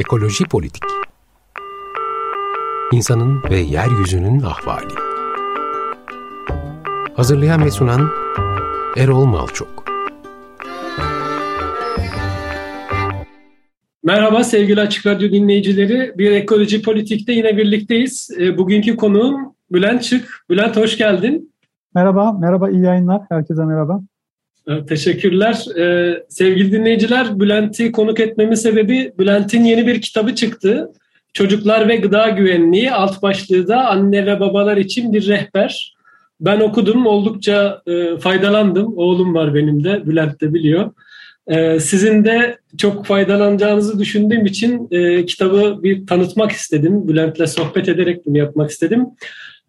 Ekoloji Politik İnsanın ve Yeryüzünün Ahvali Hazırlayan ve sunan Erol Malçok Merhaba sevgili Açık Radyo dinleyicileri. Bir Ekoloji Politik'te yine birlikteyiz. E, bugünkü konuğum Bülent Çık. Bülent hoş geldin. Merhaba, merhaba iyi yayınlar. Herkese merhaba. Teşekkürler. Ee, sevgili dinleyiciler, Bülent'i konuk etmemin sebebi Bülent'in yeni bir kitabı çıktı. Çocuklar ve Gıda Güvenliği alt başlığı da anne ve babalar için bir rehber. Ben okudum, oldukça e, faydalandım. Oğlum var benim de, Bülent de biliyor. E, sizin de çok faydalanacağınızı düşündüğüm için e, kitabı bir tanıtmak istedim. Bülent'le sohbet ederek bunu yapmak istedim.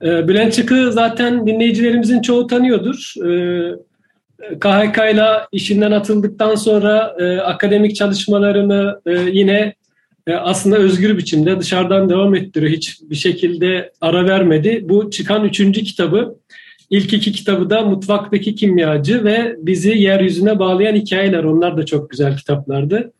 E, Bülent Çık'ı zaten dinleyicilerimizin çoğu tanıyordur. E, KHK ile işinden atıldıktan sonra e, akademik çalışmalarını e, yine e, aslında özgür biçimde dışarıdan devam ettiriyor. Hiç bir şekilde ara vermedi. Bu çıkan üçüncü kitabı. İlk iki kitabı da Mutfaktaki Kimyacı ve Bizi Yeryüzüne Bağlayan Hikayeler. Onlar da çok güzel kitaplardı.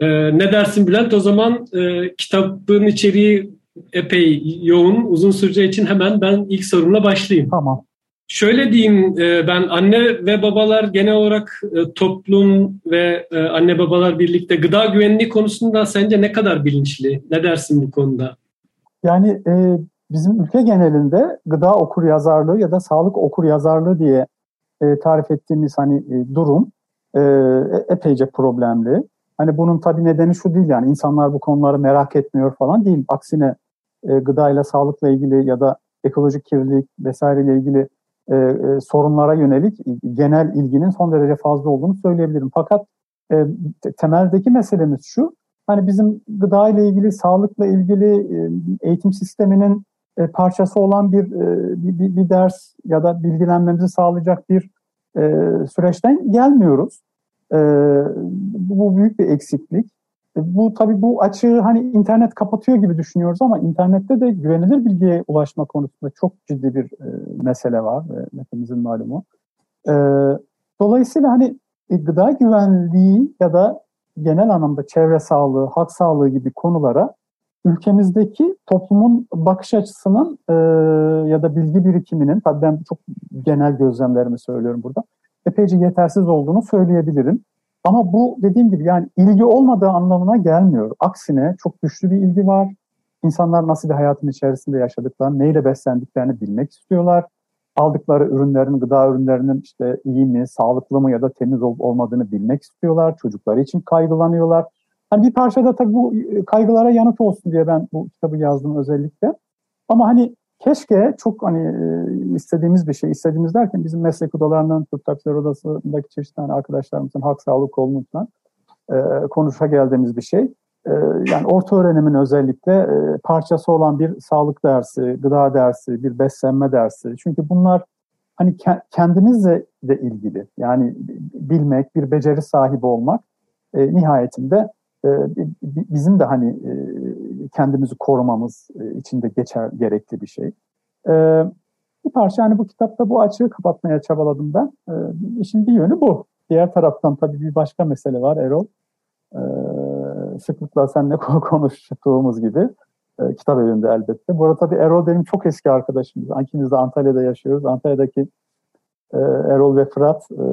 E, ne dersin Bülent? O zaman e, kitabın içeriği epey yoğun, uzun süreceği için hemen ben ilk sorumla başlayayım. Tamam. Şöyle diyeyim e, ben anne ve babalar genel olarak e, toplum ve e, anne babalar birlikte gıda güvenliği konusunda sence ne kadar bilinçli? Ne dersin bu konuda? Yani bizim ülke genelinde gıda okur yazarlığı ya da sağlık okur yazarlığı diye tarif ettiğimiz hani durum epeyce problemli. Hani bunun tabii nedeni şu değil yani insanlar bu konuları merak etmiyor falan değil. Aksine e, gıdayla sağlıkla ilgili ya da ekolojik kirlilik vesaireyle ilgili e, e, sorunlara yönelik genel ilginin son derece fazla olduğunu söyleyebilirim. Fakat e, temeldeki meselemiz şu, hani bizim gıda ile ilgili, sağlıkla ilgili e, eğitim sisteminin e, parçası olan bir, e, bir, bir ders ya da bilgilenmemizi sağlayacak bir e, süreçten gelmiyoruz. E, bu büyük bir eksiklik. Bu tabii bu açığı hani internet kapatıyor gibi düşünüyoruz ama internette de güvenilir bilgiye ulaşma konusunda çok ciddi bir e, mesele var. E, hepimizin malumu. E, dolayısıyla hani e, gıda güvenliği ya da genel anlamda çevre sağlığı, halk sağlığı gibi konulara ülkemizdeki toplumun bakış açısının e, ya da bilgi birikiminin, tabii ben çok genel gözlemlerimi söylüyorum burada, epeyce yetersiz olduğunu söyleyebilirim. Ama bu dediğim gibi yani ilgi olmadığı anlamına gelmiyor. Aksine çok güçlü bir ilgi var. İnsanlar nasıl bir hayatın içerisinde yaşadıklarını, neyle beslendiklerini bilmek istiyorlar. Aldıkları ürünlerin, gıda ürünlerinin işte iyi mi, sağlıklı mı ya da temiz olup olmadığını bilmek istiyorlar. Çocukları için kaygılanıyorlar. Hani bir parçada tabii bu kaygılara yanıt olsun diye ben bu kitabı yazdım özellikle. Ama hani keşke çok hani e, istediğimiz bir şey, istediğimiz derken bizim meslek odalarının, Türk Taksiler Odası'ndaki çeşitli hani arkadaşlarımızın halk sağlık kolundan e, konuşa geldiğimiz bir şey. E, yani orta öğrenimin özellikle e, parçası olan bir sağlık dersi, gıda dersi, bir beslenme dersi. Çünkü bunlar hani ke- kendimizle de ilgili. Yani bilmek, bir beceri sahibi olmak e, nihayetinde e, bizim de hani e, kendimizi korumamız e, için de geçer gerekli bir şey. E, bir parça hani bu kitapta bu açığı kapatmaya çabaladım ben. E, işin bir yönü bu. Diğer taraftan tabii bir başka mesele var Erol. E, sıklıkla seninle konuştuğumuz gibi. E, kitap evinde elbette. Bu arada tabii Erol benim çok eski arkadaşımız. İkimiz de Antalya'da yaşıyoruz. Antalya'daki e, Erol ve Fırat e,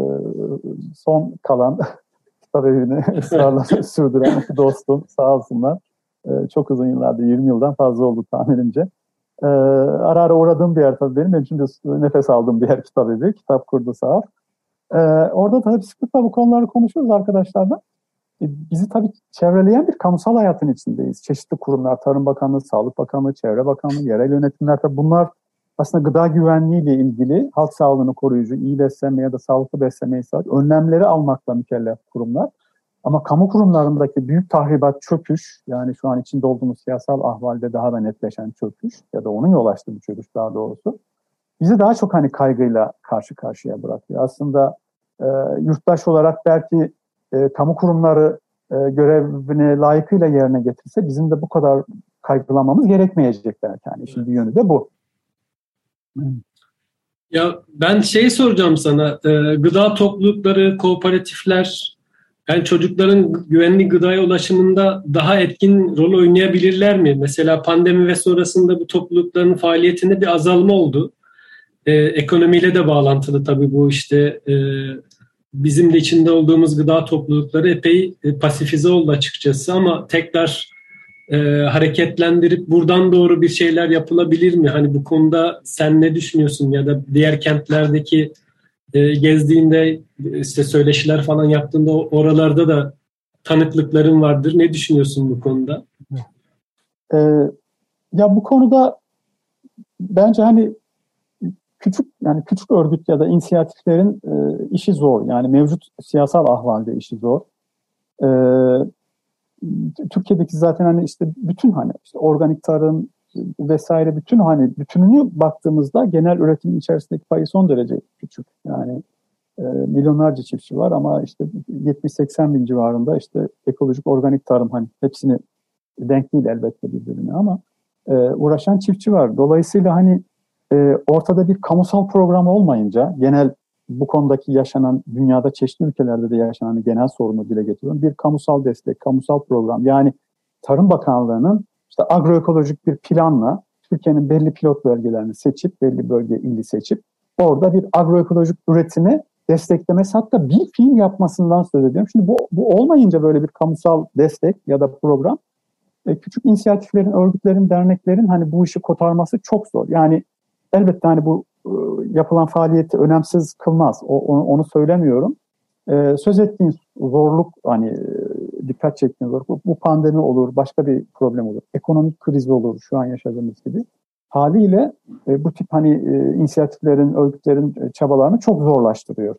son kalan kitap evini ısrarla sürdüren dostum sağ olsunlar. E, çok uzun yıllardır, 20 yıldan fazla oldu tahminimce. E, ara ara uğradığım bir yer tabii benim. Benim şimdi nefes aldığım bir yer kitap evi. Kitap kurdu sağ ol. E, orada tabii sıklıkla bu konuları konuşuyoruz arkadaşlarla. E, bizi tabii çevreleyen bir kamusal hayatın içindeyiz. Çeşitli kurumlar, Tarım Bakanlığı, Sağlık Bakanlığı, Çevre Bakanlığı, yerel yönetimler tabii bunlar aslında gıda güvenliği ile ilgili halk sağlığını koruyucu, iyi beslenme ya da sağlıklı beslenmeyi sağlayıcı önlemleri almakla mükellef kurumlar. Ama kamu kurumlarındaki büyük tahribat, çöküş, yani şu an içinde olduğumuz siyasal ahvalde daha da netleşen çöküş ya da onun yol açtığı bir çöküş daha doğrusu, bizi daha çok hani kaygıyla karşı karşıya bırakıyor. Aslında e, yurttaş olarak belki e, kamu kurumları e, görevini layıkıyla yerine getirse bizim de bu kadar kaygılanmamız gerekmeyecek belki. Yani işin bir yönü de bu. Ya ben şey soracağım sana, e, gıda toplulukları, kooperatifler Yani çocukların güvenli gıdaya ulaşımında daha etkin rol oynayabilirler mi? Mesela pandemi ve sonrasında bu toplulukların faaliyetinde bir azalma oldu. Ee, ekonomiyle de bağlantılı tabii bu işte e, bizim de içinde olduğumuz gıda toplulukları epey e, pasifize oldu açıkçası ama tekrar e, hareketlendirip buradan doğru bir şeyler yapılabilir mi? Hani bu konuda sen ne düşünüyorsun ya da diğer kentlerdeki e, gezdiğinde işte söyleşiler falan yaptığında oralarda da tanıklıkların vardır. Ne düşünüyorsun bu konuda? Ee, ya bu konuda bence hani küçük yani küçük örgüt ya da inisiyatiflerin e, işi zor. Yani mevcut siyasal ahvalde işi zor. E, Türkiye'deki zaten hani işte bütün hani işte organik tarım vesaire bütün hani bütününü baktığımızda genel üretimin içerisindeki payı son derece küçük. Yani e, milyonlarca çiftçi var ama işte 70-80 bin civarında işte ekolojik organik tarım hani hepsini denk değil elbette birbirine ama e, uğraşan çiftçi var. Dolayısıyla hani e, ortada bir kamusal program olmayınca genel bu konudaki yaşanan dünyada çeşitli ülkelerde de yaşanan genel sorunu dile getiriyorum. Bir kamusal destek, kamusal program yani Tarım Bakanlığı'nın işte agroekolojik bir planla Türkiye'nin belli pilot bölgelerini seçip, belli bölge ili seçip orada bir agroekolojik üretimi desteklemesi hatta bir film yapmasından söz ediyorum. Şimdi bu, bu olmayınca böyle bir kamusal destek ya da program e, küçük inisiyatiflerin, örgütlerin, derneklerin hani bu işi kotarması çok zor. Yani elbette hani bu e, yapılan faaliyeti önemsiz kılmaz. O, onu, onu söylemiyorum. Ee, söz ettiğin zorluk hani dikkat çektiğin zorluk bu pandemi olur, başka bir problem olur, ekonomik kriz olur şu an yaşadığımız gibi. Haliyle e, bu tip hani e, inisiyatiflerin, örgütlerin e, çabalarını çok zorlaştırıyor.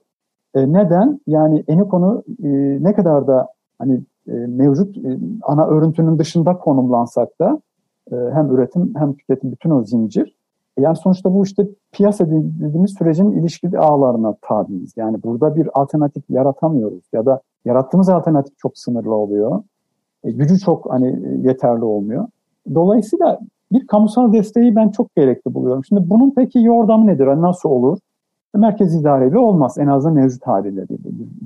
E, neden? Yani eni konu e, ne kadar da hani e, mevcut e, ana örüntünün dışında konumlansak da e, hem üretim hem tüketim bütün o zincir yani sonuçta bu işte piyasa dediğimiz sürecin ilişkili ağlarına tabiiz. Yani burada bir alternatif yaratamıyoruz ya da yarattığımız alternatif çok sınırlı oluyor. E, gücü çok hani yeterli olmuyor. Dolayısıyla bir kamusal desteği ben çok gerekli buluyorum. Şimdi bunun peki yordamı nedir? Yani nasıl olur? Merkez idareyle olmaz. En azından mevcut haliyle.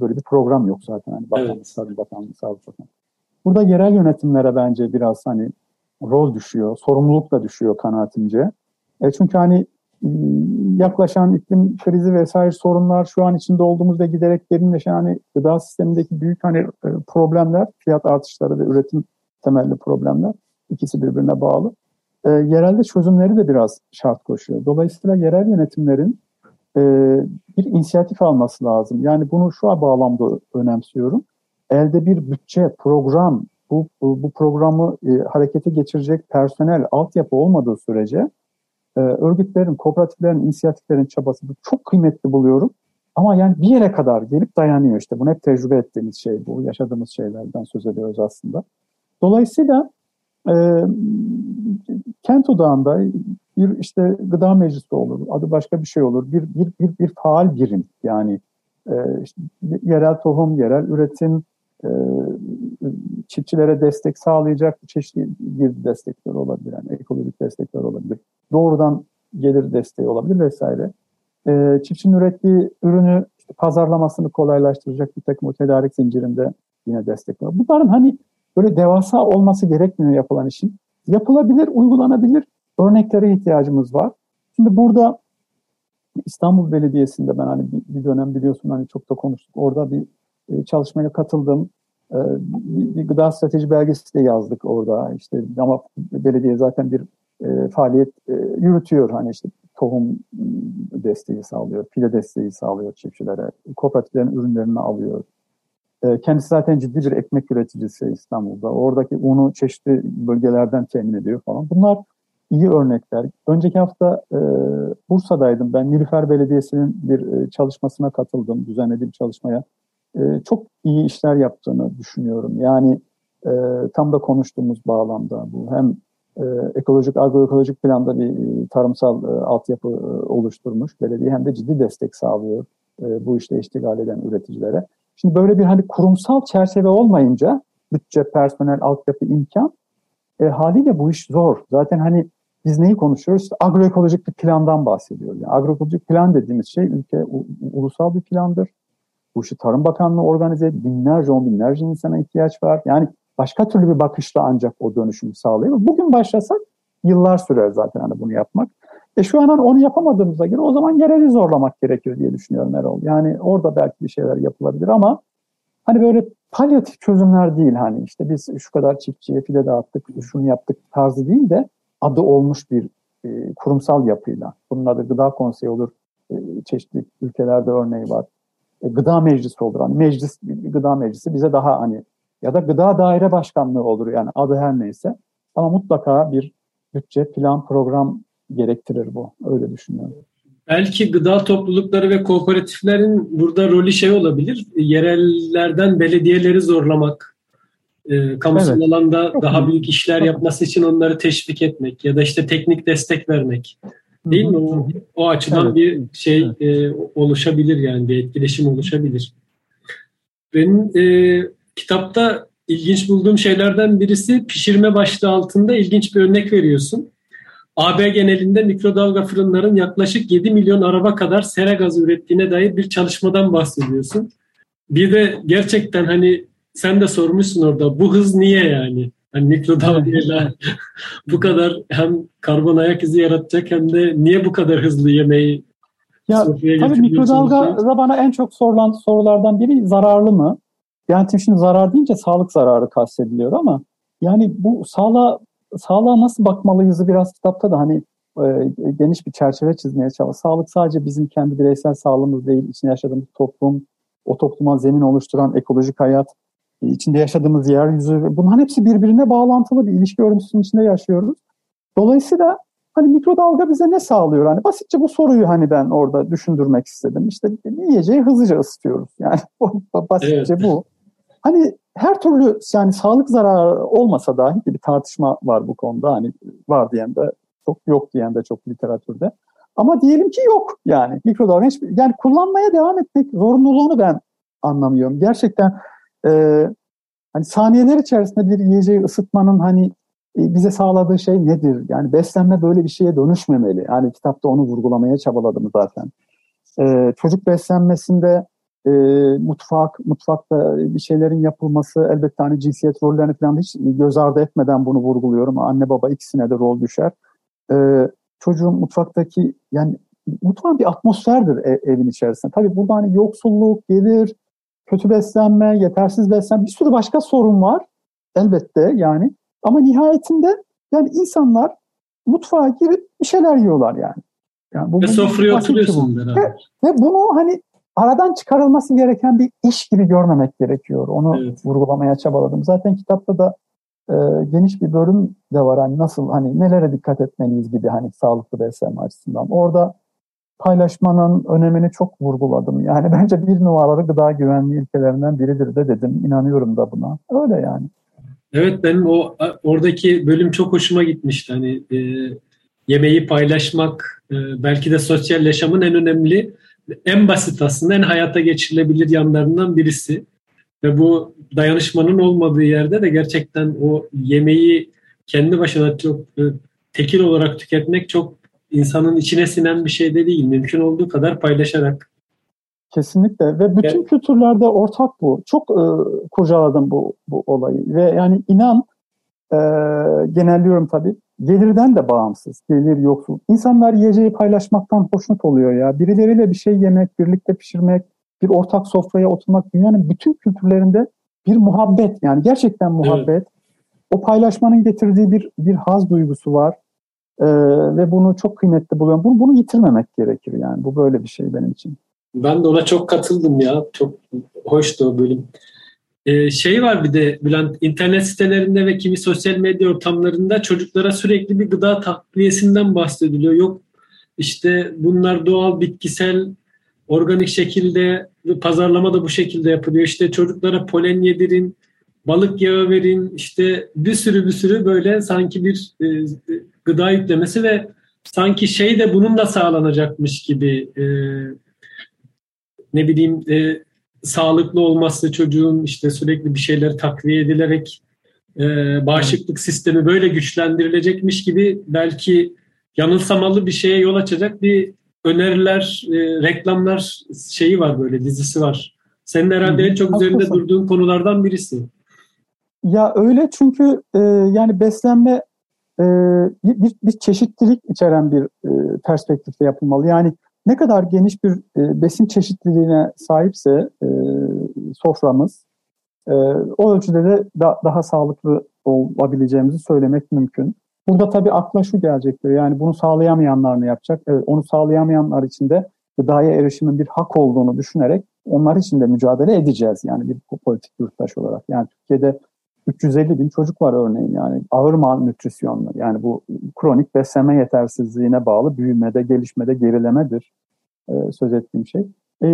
Böyle bir program yok zaten. Hani bakanlık, evet. Sağlık Bakanlığı. Burada yerel yönetimlere bence biraz hani rol düşüyor, sorumluluk da düşüyor kanaatimce. E çünkü hani ıı, yaklaşan iklim krizi vesaire sorunlar şu an içinde olduğumuz ve giderek derinleşen hani gıda sistemindeki büyük hani problemler, fiyat artışları ve üretim temelli problemler ikisi birbirine bağlı. E, yerelde çözümleri de biraz şart koşuyor. Dolayısıyla yerel yönetimlerin e, bir inisiyatif alması lazım. Yani bunu şu bağlamda önemsiyorum. Elde bir bütçe, program, bu, bu, bu programı e, harekete geçirecek personel, altyapı olmadığı sürece e, örgütlerin, kooperatiflerin, inisiyatiflerin çabası çok kıymetli buluyorum. Ama yani bir yere kadar gelip dayanıyor işte. Bunu hep tecrübe ettiğimiz şey bu. Yaşadığımız şeylerden söz ediyoruz aslında. Dolayısıyla e, kent odağında bir işte gıda meclisi olur, adı başka bir şey olur. Bir, bir, bir, bir faal birim yani e, işte yerel tohum, yerel üretim, e, çiftçilere destek sağlayacak çeşitli bir destekler olabilir. Yani ekolojik destekler olabilir. Doğrudan gelir desteği olabilir vesaire. E, çiftçinin ürettiği ürünü işte pazarlamasını kolaylaştıracak bir takım o tedarik zincirinde yine destek var. Bunların hani böyle devasa olması gerekmiyor yapılan işin. Yapılabilir, uygulanabilir örneklere ihtiyacımız var. Şimdi burada İstanbul Belediyesi'nde ben hani bir dönem biliyorsun hani çok da konuştuk. Orada bir e, çalışmaya katıldım. E, bir gıda strateji belgesi de yazdık orada. İşte ama belediye zaten bir e, faaliyet yürütüyor. Hani işte tohum desteği sağlıyor, pile desteği sağlıyor çiftçilere, kooperatiflerin ürünlerini alıyor. Kendisi zaten ciddi bir ekmek üreticisi İstanbul'da. Oradaki unu çeşitli bölgelerden temin ediyor falan. Bunlar iyi örnekler. Önceki hafta e, Bursa'daydım. Ben Nilüfer Belediyesi'nin bir e, çalışmasına katıldım. Düzenlediğim çalışmaya. E, çok iyi işler yaptığını düşünüyorum. Yani e, tam da konuştuğumuz bağlamda bu hem e, ekolojik, agroekolojik planda bir e, tarımsal e, altyapı e, oluşturmuş belediye hem de ciddi destek sağlıyor e, bu işte iştigal eden üreticilere. Şimdi böyle bir hani kurumsal çerçeve olmayınca bütçe, personel, altyapı, imkan e, haliyle bu iş zor. Zaten hani biz neyi konuşuyoruz? İşte agroekolojik bir plandan bahsediyoruz. Yani agroekolojik plan dediğimiz şey ülke u, ulusal bir plandır. Bu işi Tarım Bakanlığı organize. Binlerce, on binlerce insana ihtiyaç var. Yani başka türlü bir bakışla ancak o dönüşümü sağlayıyor. Bugün başlasak yıllar sürer zaten hani bunu yapmak. E şu an hani onu yapamadığımıza göre o zaman yereli zorlamak gerekiyor diye düşünüyorum Erol. Yani orada belki bir şeyler yapılabilir ama hani böyle palyatif çözümler değil hani işte biz şu kadar çiftçiye fide dağıttık, şunu yaptık tarzı değil de adı olmuş bir e, kurumsal yapıyla. Bunun adı gıda konseyi olur. E, çeşitli ülkelerde örneği var. E, gıda meclisi olur. Hani meclis, gıda meclisi bize daha hani ya da gıda daire başkanlığı olur yani adı her neyse. Ama mutlaka bir bütçe, plan, program gerektirir bu. Öyle düşünüyorum. Belki gıda toplulukları ve kooperatiflerin burada rolü şey olabilir. Yerellerden belediyeleri zorlamak. E, kamusal evet. alanda Çok daha büyük işler Çok yapması için onları teşvik etmek ya da işte teknik destek vermek. Değil mi? O, o açıdan evet. bir şey e, oluşabilir yani bir etkileşim oluşabilir. Benim e, kitapta ilginç bulduğum şeylerden birisi pişirme başlığı altında ilginç bir örnek veriyorsun. AB genelinde mikrodalga fırınların yaklaşık 7 milyon araba kadar sera gazı ürettiğine dair bir çalışmadan bahsediyorsun. Bir de gerçekten hani sen de sormuşsun orada bu hız niye yani? Hani mikrodalgayla bu kadar hem karbon ayak izi yaratacak hem de niye bu kadar hızlı yemeği ya tabii mikrodalga da bana en çok sorulan sorulardan biri zararlı mı? Yani şimdi zarar deyince sağlık zararı kastediliyor ama yani bu sağlığa sağlığa nasıl bakmalıyızı biraz kitapta da hani e, geniş bir çerçeve çizmeye çalışıyor. Sağlık sadece bizim kendi bireysel sağlığımız değil, içinde yaşadığımız toplum, o topluma zemin oluşturan ekolojik hayat, e, içinde yaşadığımız yeryüzü, bunların hepsi birbirine bağlantılı bir ilişki örüntüsünün içinde yaşıyoruz. Dolayısıyla hani mikrodalga bize ne sağlıyor? Hani basitçe bu soruyu hani ben orada düşündürmek istedim. İşte yiyeceği hızlıca ısıtıyoruz. Yani basitçe evet. bu. Hani her türlü yani sağlık zararı olmasa dahi bir tartışma var bu konuda. Hani var diyen de çok yok diyen de çok literatürde. Ama diyelim ki yok yani mikrodalga yani kullanmaya devam etmek zorunluluğunu ben anlamıyorum. Gerçekten e, hani saniyeler içerisinde bir yiyeceği ısıtmanın hani e, bize sağladığı şey nedir? Yani beslenme böyle bir şeye dönüşmemeli. Yani kitapta onu vurgulamaya çabaladım zaten. E, çocuk beslenmesinde e, mutfak, mutfakta bir şeylerin yapılması elbette hani cinsiyet rollerini falan hiç göz ardı etmeden bunu vurguluyorum. Anne baba ikisine de rol düşer. E, çocuğun mutfaktaki yani mutfağın bir atmosferdir ev, evin içerisinde. Tabii burada hani yoksulluk, gelir, kötü beslenme, yetersiz beslenme bir sürü başka sorun var elbette yani. Ama nihayetinde yani insanlar mutfağa girip bir şeyler yiyorlar yani. yani bu, ve sofraya oturuyorsun beraber. Ve, ve bunu hani aradan çıkarılması gereken bir iş gibi görmemek gerekiyor. Onu evet. vurgulamaya çabaladım. Zaten kitapta da e, geniş bir bölüm de var. Hani nasıl hani nelere dikkat etmeliyiz gibi hani sağlıklı beslenme açısından. Orada paylaşmanın önemini çok vurguladım. Yani bence bir numaralı gıda güvenliği ilkelerinden biridir de dedim. İnanıyorum da buna. Öyle yani. Evet benim o oradaki bölüm çok hoşuma gitmişti. Hani e, yemeği paylaşmak e, belki de sosyal yaşamın en önemli en basit aslında en hayata geçirilebilir yanlarından birisi. Ve bu dayanışmanın olmadığı yerde de gerçekten o yemeği kendi başına çok e, tekil olarak tüketmek çok insanın içine sinen bir şey de değil. Mümkün olduğu kadar paylaşarak. Kesinlikle ve bütün evet. kültürlerde ortak bu. Çok e, kurcaladım bu, bu olayı ve yani inan e, genelliyorum tabii gelirden de bağımsız. Gelir yoksul. İnsanlar yiyeceği paylaşmaktan hoşnut oluyor ya. Birileriyle bir şey yemek, birlikte pişirmek, bir ortak sofraya oturmak dünyanın bütün kültürlerinde bir muhabbet yani gerçekten muhabbet. Evet. O paylaşmanın getirdiği bir bir haz duygusu var. Ee, ve bunu çok kıymetli buluyorum. Bunu, bunu yitirmemek gerekir yani. Bu böyle bir şey benim için. Ben de ona çok katıldım ya. Çok hoştu o bölüm. Ee, şey var bir de Bülent, internet sitelerinde ve kimi sosyal medya ortamlarında çocuklara sürekli bir gıda takviyesinden bahsediliyor. Yok işte bunlar doğal, bitkisel, organik şekilde pazarlama da bu şekilde yapılıyor. İşte çocuklara polen yedirin, balık yağı verin, işte bir sürü bir sürü böyle sanki bir e, gıda yüklemesi ve sanki şey de bunun da sağlanacakmış gibi e, ne bileyim e, sağlıklı olması çocuğun işte sürekli bir şeyler takviye edilerek e, bağışıklık sistemi böyle güçlendirilecekmiş gibi belki yanılsamalı bir şeye yol açacak bir öneriler, e, reklamlar şeyi var böyle dizisi var. Senin herhalde en çok üzerinde Haklısın. durduğun konulardan birisi. Ya öyle çünkü e, yani beslenme e, bir, bir çeşitlilik içeren bir e, perspektifte yapılmalı. Yani ne kadar geniş bir e, besin çeşitliliğine sahipse e, soframız e, o ölçüde de da, daha sağlıklı olabileceğimizi söylemek mümkün. Burada tabii akla şu gelecektir. Yani bunu sağlayamayanlar ne yapacak? Evet, onu sağlayamayanlar için de gıdaya erişimin bir hak olduğunu düşünerek onlar için de mücadele edeceğiz. Yani bir politik yurttaş olarak. Yani Türkiye'de 350 bin çocuk var örneğin yani ağır malnütrisyonlu. Yani bu kronik beslenme yetersizliğine bağlı büyümede, gelişmede gerilemedir e, söz ettiğim şey. E,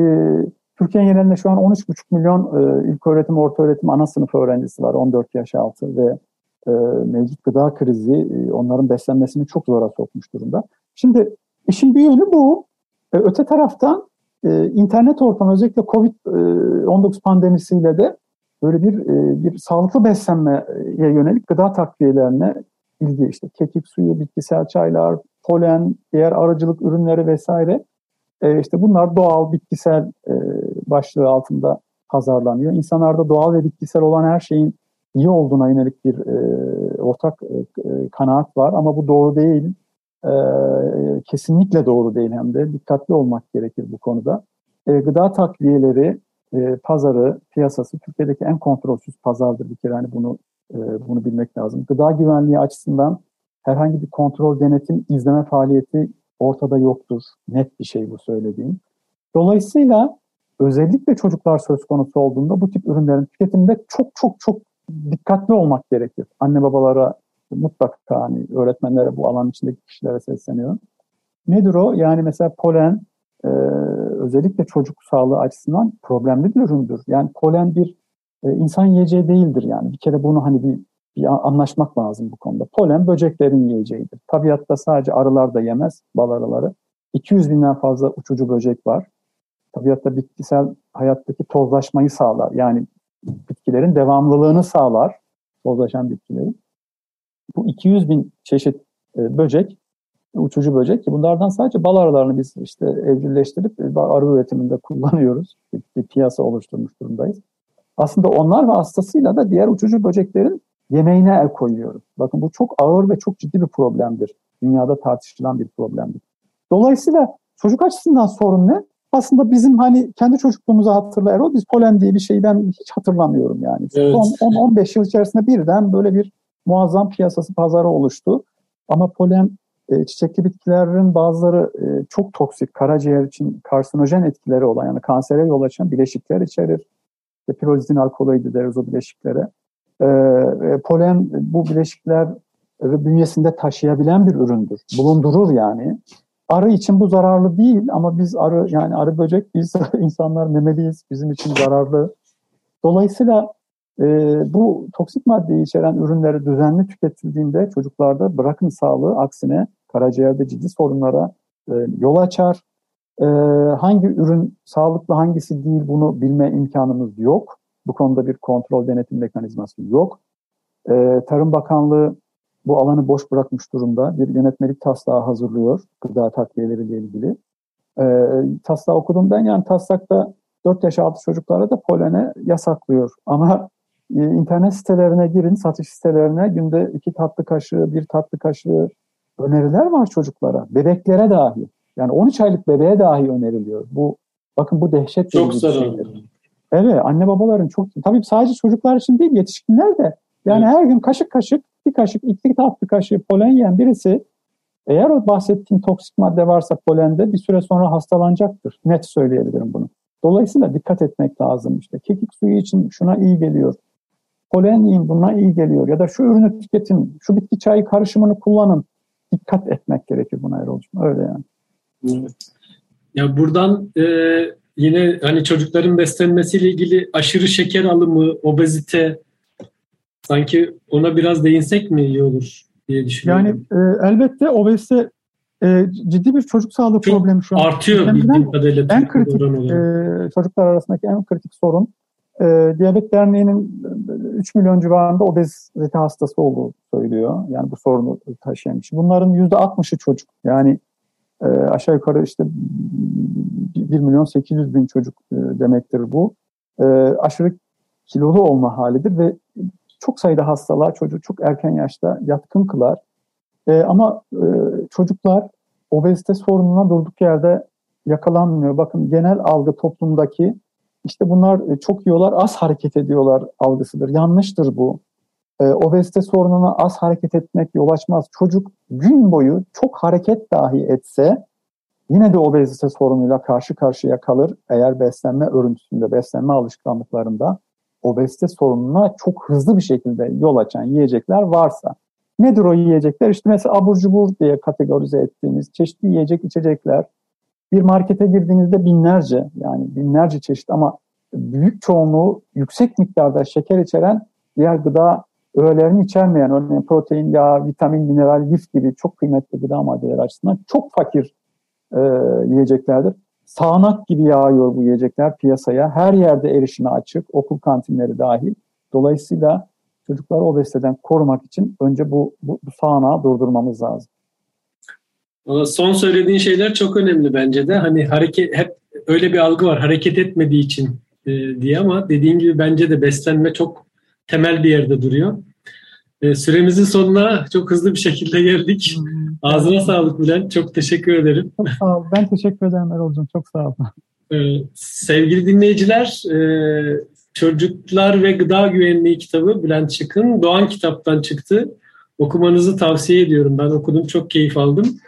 Türkiye genelinde şu an 13,5 milyon e, ilk öğretim, orta öğretim, ana sınıf öğrencisi var 14 yaş altı ve e, mevcut gıda krizi e, onların beslenmesini çok zora sokmuş durumda. Şimdi işin bir yönü bu. E, öte taraftan e, internet ortamı özellikle Covid-19 pandemisiyle de böyle bir e, bir sağlıklı beslenmeye yönelik gıda takviyelerine ilgi işte kekik suyu, bitkisel çaylar, polen, diğer aracılık ürünleri vesaire e, işte bunlar doğal bitkisel e, başlığı altında pazarlanıyor. İnsanlarda doğal ve bitkisel olan her şeyin iyi olduğuna yönelik bir e, ortak e, kanaat var ama bu doğru değil. E, kesinlikle doğru değil hem de dikkatli olmak gerekir bu konuda. E, gıda takviyeleri e, pazarı, piyasası Türkiye'deki en kontrolsüz pazardır bir kere hani bunu e, bunu bilmek lazım. Gıda güvenliği açısından herhangi bir kontrol, denetim, izleme faaliyeti ortada yoktur. Net bir şey bu söylediğim. Dolayısıyla özellikle çocuklar söz konusu olduğunda bu tip ürünlerin tüketiminde çok çok çok dikkatli olmak gerekir. Anne babalara mutlaka hani öğretmenlere bu alan içindeki kişilere sesleniyorum. Nedir o? Yani mesela polen e, özellikle çocuk sağlığı açısından problemli bir üründür. Yani polen bir e, insan yiyeceği değildir yani. Bir kere bunu hani bir, bir anlaşmak lazım bu konuda. Polen böceklerin yiyeceğidir. Tabiatta sadece arılar da yemez, bal arıları. 200 binden fazla uçucu böcek var. Tabiatta bitkisel hayattaki tozlaşmayı sağlar. Yani bitkilerin devamlılığını sağlar. Tozlaşan bitkilerin. Bu 200 bin çeşit e, böcek uçucu böcek ki bunlardan sadece bal arılarını biz işte evcilleştirip e, arı üretiminde kullanıyoruz. Bir, bir piyasa oluşturmuş durumdayız. Aslında onlar ve hastasıyla da diğer uçucu böceklerin yemeğine el koyuyoruz. Bakın bu çok ağır ve çok ciddi bir problemdir. Dünyada tartışılan bir problemdir. Dolayısıyla çocuk açısından sorun ne? Aslında bizim hani kendi çocukluğumuzu hatırla Erol, biz polen diye bir şeyi ben hiç hatırlamıyorum yani. Evet. 10-15 yıl içerisinde birden böyle bir muazzam piyasası pazarı oluştu. Ama polen e, çiçekli bitkilerin bazıları e, çok toksik, karaciğer için karsinojen etkileri olan yani kansere yol açan bileşikler içerir. İşte pirozidin alkaloidi deriz o bileşiklere. E, e, polen bu bileşikler bünyesinde taşıyabilen bir üründür. Bulundurur yani. Arı için bu zararlı değil ama biz arı yani arı böcek biz insanlar memeliyiz. Bizim için zararlı. Dolayısıyla e, bu toksik maddeyi içeren ürünleri düzenli tüketildiğinde çocuklarda bırakın sağlığı aksine karaciğerde ciddi sorunlara e, yol açar. E, hangi ürün sağlıklı hangisi değil bunu bilme imkanımız yok. Bu konuda bir kontrol denetim mekanizması yok. E, Tarım Bakanlığı bu alanı boş bırakmış durumda. Bir yönetmelik taslağı hazırlıyor gıda takviyeleriyle ilgili. E, taslağı okudum ben yani taslakta 4 yaş altı çocuklara da polene yasaklıyor. Ama e, internet sitelerine girin, satış sitelerine günde iki tatlı kaşığı, bir tatlı kaşığı öneriler var çocuklara. Bebeklere dahi. Yani 13 aylık bebeğe dahi öneriliyor. Bu bakın bu dehşet çok zararlı. Evet anne babaların çok tabii sadece çocuklar için değil yetişkinler de yani evet. her gün kaşık kaşık bir kaşık iki tatlı kaşığı polen yiyen birisi eğer o bahsettiğim toksik madde varsa polende bir süre sonra hastalanacaktır. Net söyleyebilirim bunu. Dolayısıyla dikkat etmek lazım. İşte kekik suyu için şuna iyi geliyor. Polen yiyin buna iyi geliyor. Ya da şu ürünü tüketin. Şu bitki çayı karışımını kullanın dikkat etmek gerekir buna Erol'cum. Öyle yani. Evet. Ya buradan e, yine hani çocukların beslenmesiyle ilgili aşırı şeker alımı, obezite sanki ona biraz değinsek mi iyi olur diye düşünüyorum. Yani e, elbette obezite e, ciddi bir çocuk sağlığı Çok problemi şu an. Artıyor bildiğim kadarıyla. En kritik e, çocuklar arasındaki en kritik sorun e, Diyabet Derneği'nin 3 milyon civarında obezite hastası olduğu söylüyor. Yani bu sorunu taşıyan kişi. Bunların %60'ı çocuk. Yani e, aşağı yukarı işte 1 milyon 800 bin çocuk e, demektir bu. e, aşırı kilolu olma halidir ve çok sayıda hastalığa çocuğu çok erken yaşta yatkın kılar. E, ama e, çocuklar obezite sorununa durduk yerde yakalanmıyor. Bakın genel algı toplumdaki işte bunlar e, çok yiyorlar, az hareket ediyorlar algısıdır. Yanlıştır bu. E, obezite sorununa az hareket etmek yol açmaz. Çocuk gün boyu çok hareket dahi etse yine de obezite sorunuyla karşı karşıya kalır. Eğer beslenme örüntüsünde, beslenme alışkanlıklarında obezite sorununa çok hızlı bir şekilde yol açan yiyecekler varsa. Nedir o yiyecekler? İşte mesela abur cubur diye kategorize ettiğimiz çeşitli yiyecek içecekler. Bir markete girdiğinizde binlerce yani binlerce çeşit ama büyük çoğunluğu yüksek miktarda şeker içeren diğer gıda öğelerini içermeyen örneğin protein, yağ, vitamin, mineral, lif gibi çok kıymetli gıda maddeleri açısından çok fakir e, yiyeceklerdir. Sağanak gibi yağıyor bu yiyecekler piyasaya. Her yerde erişime açık, okul kantinleri dahil. Dolayısıyla çocukları obeziteden korumak için önce bu, bu, bu sağanağı durdurmamız lazım. Son söylediğin şeyler çok önemli bence de. Hani hareket hep öyle bir algı var hareket etmediği için e, diye ama dediğin gibi bence de beslenme çok temel bir yerde duruyor. E, süremizin sonuna çok hızlı bir şekilde geldik. Ağzına sağlık Bülent. Çok teşekkür ederim. Çok sağ ol. Ben teşekkür ederim Erol'cum. Çok sağ ol. E, sevgili dinleyiciler, e, Çocuklar ve Gıda Güvenliği kitabı Bülent Çıkın Doğan kitaptan çıktı. Okumanızı tavsiye ediyorum. Ben okudum, çok keyif aldım.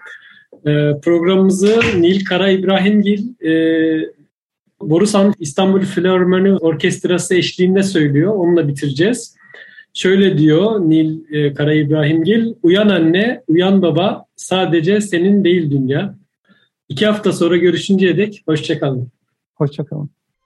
E, programımızı Nil Kara İbrahimgil e, Borusan İstanbul Filarmoni Orkestrası eşliğinde söylüyor. Onunla bitireceğiz. Şöyle diyor Nil e, Kara İbrahimgil, uyan anne, uyan baba, sadece senin değil dünya. İki hafta sonra görüşünceye dek hoşçakalın. Hoşçakalın.